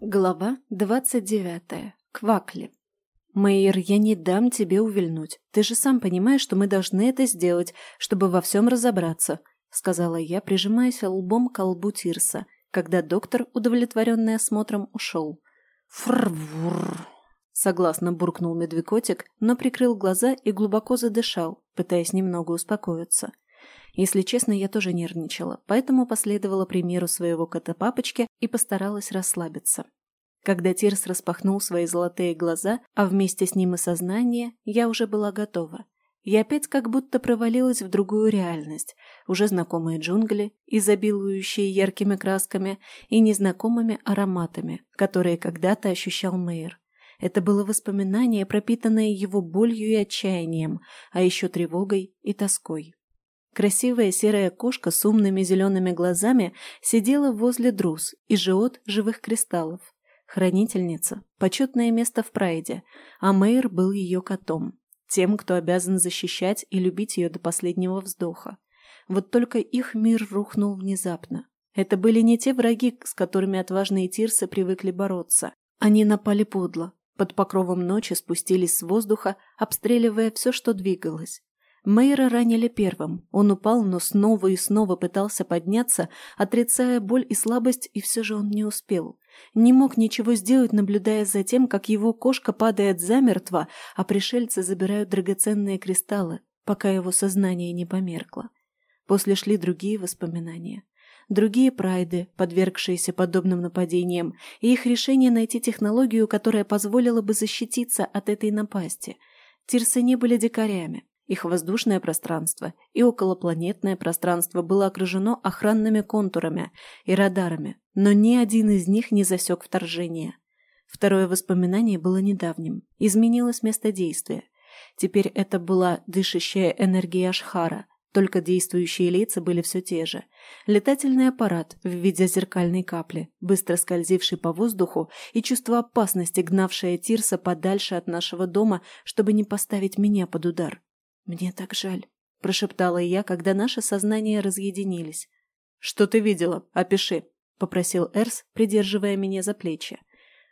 Глава двадцать девятая. Квакли. «Мэйр, я не дам тебе увильнуть. Ты же сам понимаешь, что мы должны это сделать, чтобы во всем разобраться», — сказала я, прижимаясь лбом к лбу Тирса, когда доктор, удовлетворенный осмотром, ушел. «Фрвур!» — согласно буркнул медвекотик, но прикрыл глаза и глубоко задышал, пытаясь немного успокоиться. Если честно, я тоже нервничала, поэтому последовала примеру своего кота-папочки и постаралась расслабиться. Когда Тирс распахнул свои золотые глаза, а вместе с ним и сознание, я уже была готова. Я опять как будто провалилась в другую реальность, уже знакомые джунгли, изобилующие яркими красками и незнакомыми ароматами, которые когда-то ощущал Мэйр. Это было воспоминание, пропитанное его болью и отчаянием, а еще тревогой и тоской. Красивая серая кошка с умными зелеными глазами сидела возле друз и живот живых кристаллов. Хранительница, почетное место в прайде, а Мэйр был ее котом, тем, кто обязан защищать и любить ее до последнего вздоха. Вот только их мир рухнул внезапно. Это были не те враги, с которыми отважные тирсы привыкли бороться. Они напали подло, под покровом ночи спустились с воздуха, обстреливая все, что двигалось. Мэйра ранили первым. Он упал, но снова и снова пытался подняться, отрицая боль и слабость, и все же он не успел. Не мог ничего сделать, наблюдая за тем, как его кошка падает замертво, а пришельцы забирают драгоценные кристаллы, пока его сознание не померкло. После шли другие воспоминания. Другие прайды, подвергшиеся подобным нападениям, и их решение найти технологию, которая позволила бы защититься от этой напасти. Тирсы не были дикарями. Их воздушное пространство и околопланетное пространство было окружено охранными контурами и радарами, но ни один из них не засек вторжение. Второе воспоминание было недавним, изменилось место действия. Теперь это была дышащая энергия Ашхара, только действующие лица были все те же. Летательный аппарат в виде зеркальной капли, быстро скользивший по воздуху, и чувство опасности, гнавшее Тирса подальше от нашего дома, чтобы не поставить меня под удар. «Мне так жаль», — прошептала я, когда наши сознания разъединились. «Что ты видела? Опиши», — попросил Эрс, придерживая меня за плечи.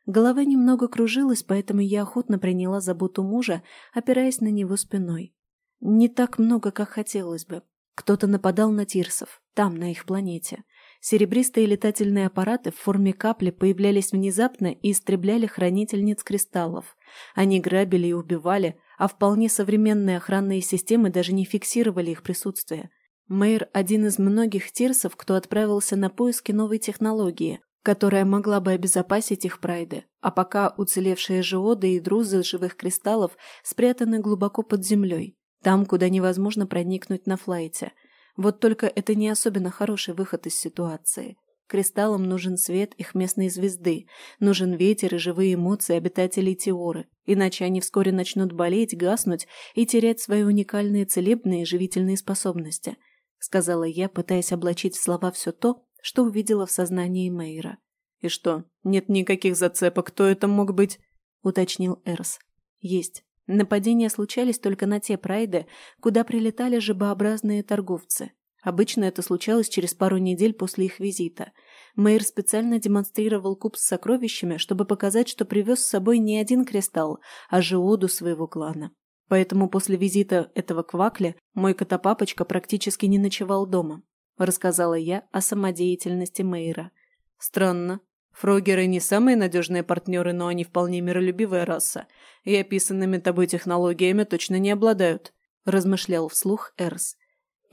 Голова немного кружилась, поэтому я охотно приняла заботу мужа, опираясь на него спиной. Не так много, как хотелось бы. Кто-то нападал на тирсов, там, на их планете. Серебристые летательные аппараты в форме капли появлялись внезапно и истребляли хранительниц кристаллов. Они грабили и убивали, а вполне современные охранные системы даже не фиксировали их присутствие. Мэйр – один из многих тирсов, кто отправился на поиски новой технологии, которая могла бы обезопасить их прайды, а пока уцелевшие жиоды и друзы живых кристаллов спрятаны глубоко под землей, там, куда невозможно проникнуть на флайте – вот только это не особенно хороший выход из ситуации. Кристаллам нужен свет их местной звезды, нужен ветер и живые эмоции обитателей Теоры, иначе они вскоре начнут болеть, гаснуть и терять свои уникальные целебные и живительные способности, сказала я, пытаясь облачить в слова все то, что увидела в сознании Мейра. «И что, нет никаких зацепок, кто это мог быть?» — уточнил Эрс. «Есть. Нападения случались только на те прайды, куда прилетали жабообразные торговцы. Обычно это случалось через пару недель после их визита. Мэйр специально демонстрировал куб с сокровищами, чтобы показать, что привез с собой не один кристалл, а жиоду своего клана. Поэтому после визита этого квакля мой котопапочка практически не ночевал дома. Рассказала я о самодеятельности Мэйра. Странно, Фрогеры не самые надежные партнеры, но они вполне миролюбивая раса, и описанными тобой технологиями точно не обладают», – размышлял вслух Эрс.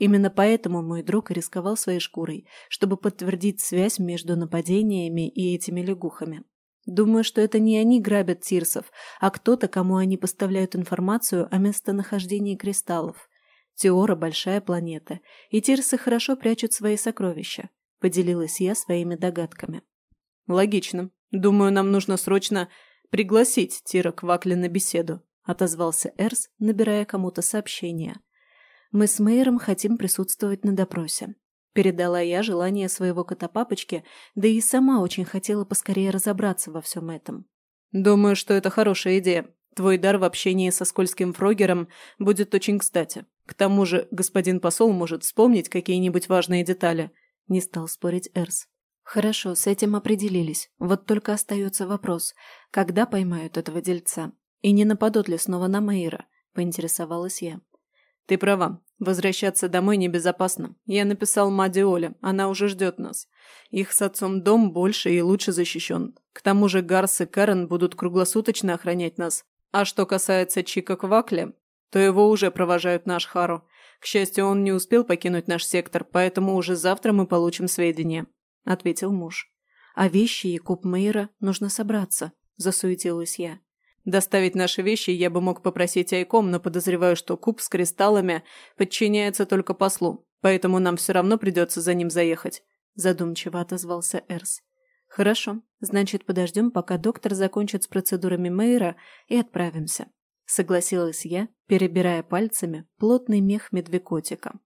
Именно поэтому мой друг рисковал своей шкурой, чтобы подтвердить связь между нападениями и этими лягухами. Думаю, что это не они грабят тирсов, а кто-то, кому они поставляют информацию о местонахождении кристаллов. Теора – большая планета, и тирсы хорошо прячут свои сокровища, поделилась я своими догадками. «Логично. Думаю, нам нужно срочно пригласить Тира Квакли на беседу», — отозвался Эрс, набирая кому-то сообщение. «Мы с Мейером хотим присутствовать на допросе». Передала я желание своего кота-папочки, да и сама очень хотела поскорее разобраться во всем этом. «Думаю, что это хорошая идея. Твой дар в общении со скользким фрогером будет очень кстати. К тому же господин посол может вспомнить какие-нибудь важные детали. не стал спорить Эрс. Хорошо, с этим определились. Вот только остается вопрос, когда поймают этого дельца? И не нападут ли снова на Мейра? Поинтересовалась я. Ты права. Возвращаться домой небезопасно. Я написал Маде Оле, она уже ждет нас. Их с отцом дом больше и лучше защищен. К тому же Гарс и Карен будут круглосуточно охранять нас. А что касается Чика Квакля, то его уже провожают наш Хару. К счастью, он не успел покинуть наш сектор, поэтому уже завтра мы получим сведения», – ответил муж. «А вещи и куб Мейра нужно собраться», – засуетилась я. «Доставить наши вещи я бы мог попросить Айком, но подозреваю, что куб с кристаллами подчиняется только послу, поэтому нам все равно придется за ним заехать», – задумчиво отозвался Эрс. «Хорошо, значит, подождем, пока доктор закончит с процедурами Мейра и отправимся», – согласилась я, перебирая пальцами плотный мех медвекотика.